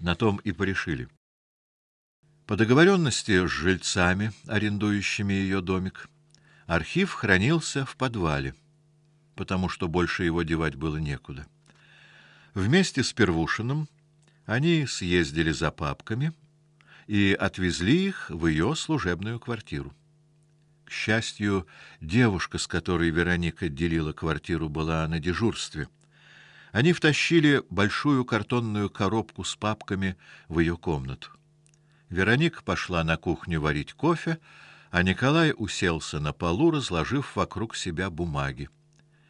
На том и порешили. По договоренности с жильцами, арендующими ее домик, архив хранился в подвале, потому что больше его девать было некуда. Вместе с Первушиным они съездили за папками и отвезли их в ее служебную квартиру. К счастью, девушка, с которой Вероника делила квартиру, была на дежурстве. Они втащили большую картонную коробку с папками в ее комнату. Вероника пошла на кухню варить кофе, а Николай уселся на полу, разложив вокруг себя бумаги.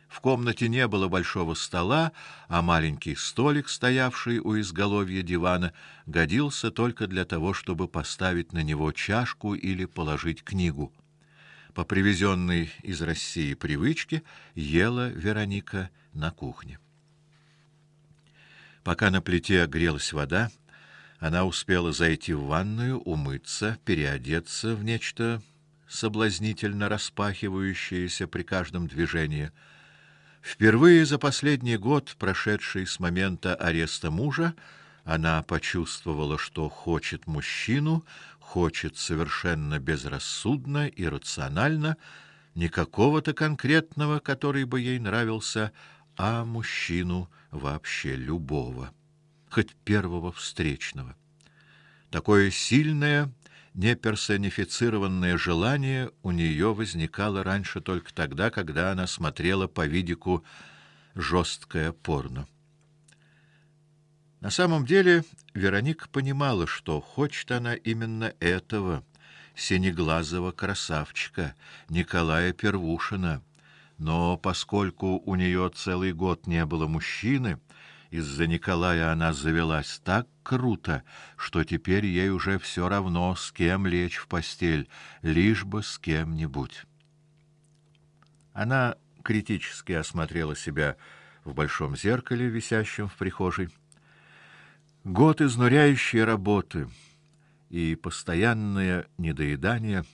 В комнате не было большого стола, а маленький столик, стоявший у изголовья дивана, годился только для того, чтобы поставить на него чашку или положить книгу. По привезенной из России привычке ела Вероника на кухне. Пока на плите грелась вода, она успела зайти в ванную, умыться, переодеться в нечто соблазнительно распахивающееся при каждом движении. Впервые за последний год, прошедший с момента ареста мужа, она почувствовала, что хочет мужчину, хочет совершенно безрассудно и рационально, не какого-то конкретного, который бы ей нравился, а мужчину вообще любого хоть первого встречного. Такое сильное, неперсонифицированное желание у нее возникало раньше только тогда, когда она смотрела по видику жесткое порно. На самом деле, Вероника понимала, что хочет она именно этого синеглазого красавчика Николая Первушина. Но поскольку у нее целый год не было мужчины, из-за Николая она завелась так круто, что теперь ей уже все равно, с кем лечь в постель, лишь бы с кем-нибудь. Она критически осмотрела себя в большом зеркале, висящем в прихожей. Год изнуряющей работы и постоянное недоедание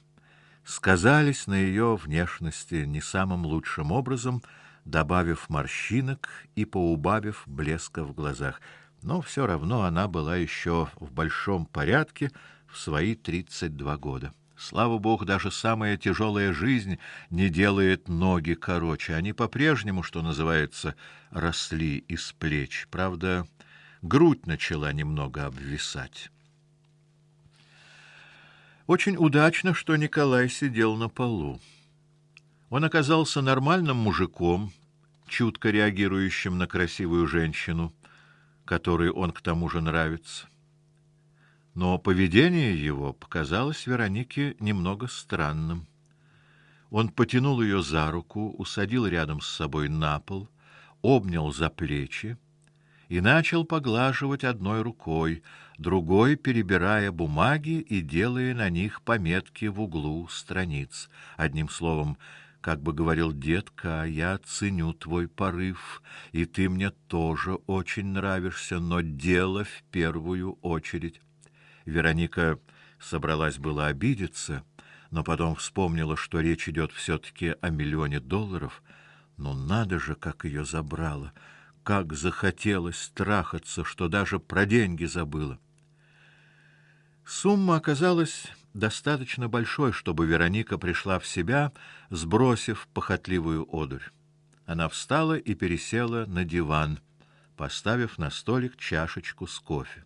сказались на ее внешности не самым лучшим образом — добавив морщинок и поубавив блеска в глазах. Но все равно она была еще в большом порядке в свои тридцать два года. Слава богу, даже самая тяжелая жизнь не делает ноги короче. Они по-прежнему, что называется, росли из плеч. Правда, грудь начала немного обвисать. Очень удачно, что Николай сидел на полу. Он оказался нормальным мужиком, чутко реагирующим на красивую женщину, которой он к тому же нравится. Но поведение его показалось Веронике немного странным. Он потянул ее за руку, усадил рядом с собой на пол, обнял за плечи и начал поглаживать одной рукой, другой перебирая бумаги и делая на них пометки в углу страниц. Одним словом, как бы говорил детка, я ценю твой порыв, и ты мне тоже очень нравишься, но дело в первую очередь. Вероника собралась было обидеться, но потом вспомнила, что речь идет все таки о миллионе долларов. Но надо же, как ее забрало, как захотелось страхаться, что даже про деньги забыла. Сумма оказалась достаточно большой, чтобы Вероника пришла в себя, сбросив похотливую одурь. Она встала и пересела на диван, поставив на столик чашечку с кофе.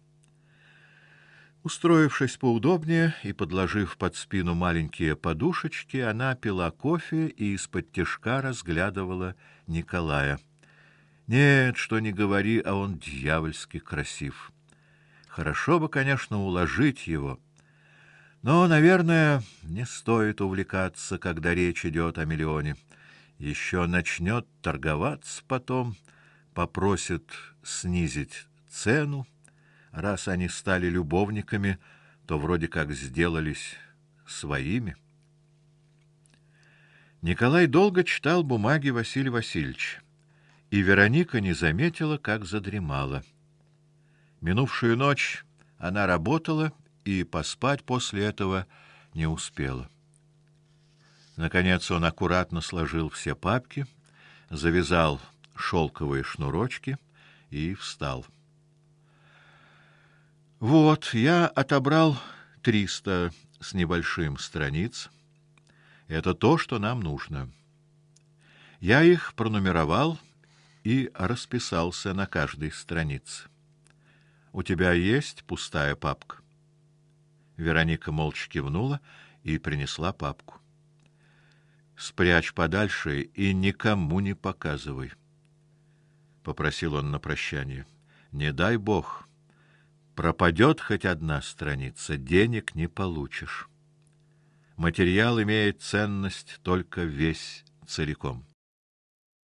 Устроившись поудобнее и подложив под спину маленькие подушечки, она пила кофе и из-под тишка разглядывала Николая. Нет, что ни говори, а он дьявольски красив. Хорошо бы, конечно, уложить его, но, наверное, не стоит увлекаться, когда речь идет о миллионе. Еще начнет торговаться потом, попросит снизить цену. Раз они стали любовниками, то вроде как сделались своими. Николай долго читал бумаги Василия Васильевича, и Вероника не заметила, как задремала. Минувшую ночь она работала и поспать после этого не успела. Наконец он аккуратно сложил все папки, завязал шелковые шнурочки и встал. Вот, я отобрал триста с небольшим страниц. Это то, что нам нужно. Я их пронумеровал и расписался на каждой странице. У тебя есть пустая папка? Вероника молча кивнула и принесла папку. Спрячь подальше и никому не показывай, попросил он на прощание. Не дай бог пропадет хоть одна страница, денег не получишь. Материал имеет ценность только весь целиком.